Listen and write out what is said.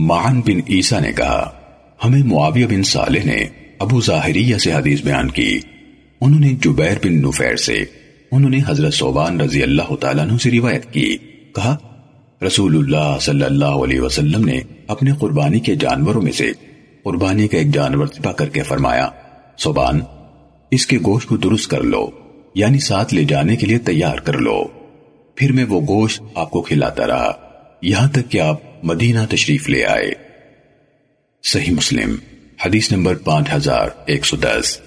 معن بن عیسیٰ نے کہا، ہمیں معاویہ بن صالح نے ابو ظاہریہ سے حدیث بیان کی۔ انہوں نے جبیر بن نفیر سے انہوں نے حضرت صوبان رضی اللہ تعالیٰ عنہ سے روایت کی۔ کہا، رسول اللہ صلی اللہ علیہ وسلم نے اپنے قربانی کے جانوروں میں سے قربانی کا ایک جانور ذبح کر کے فرمایا، صوبان، اس کے گوشت کو درست کر لو یعنی ساتھ لے جانے کے لیے تیار کر لو۔ پھر میں وہ گوشت آپ کو کھلاتا رہا۔ یہاں تک کہ آپ مدینہ تشریف لے آئے۔ صحیح مسلم حدیث نمبر پانچ ہزار ایک سو دس۔